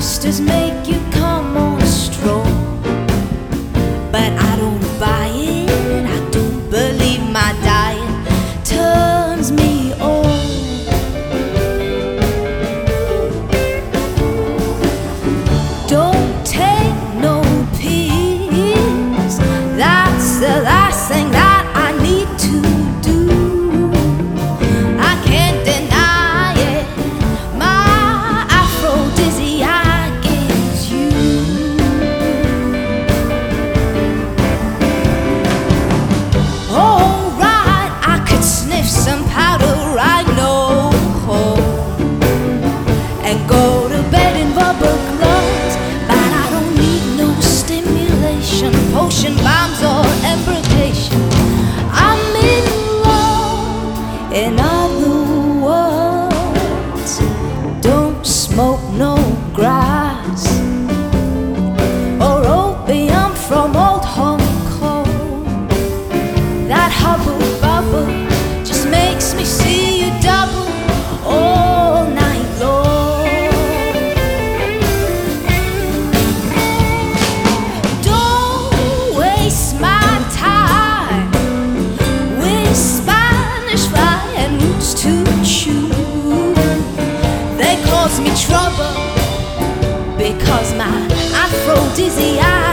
Roosters make you temptation, bombs or amputation. I'm in love in other words. Don't smoke no. cause my aphrodisiac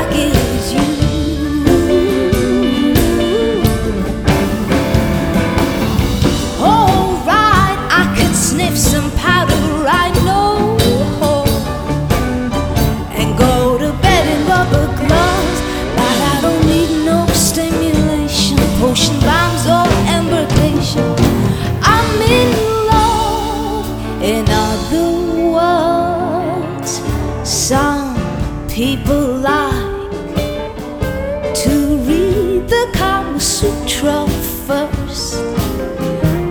the Kama Sutra first,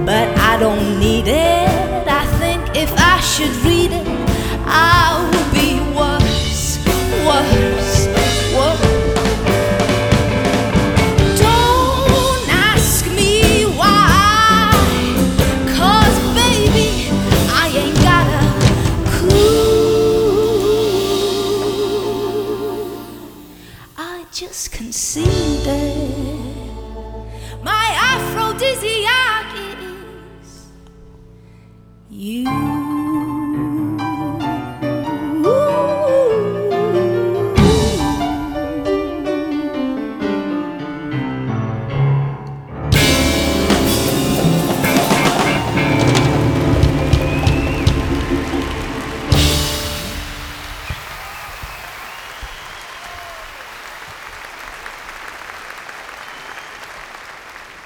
but I don't need it. I think if I should read. day. My Aphrodisiac.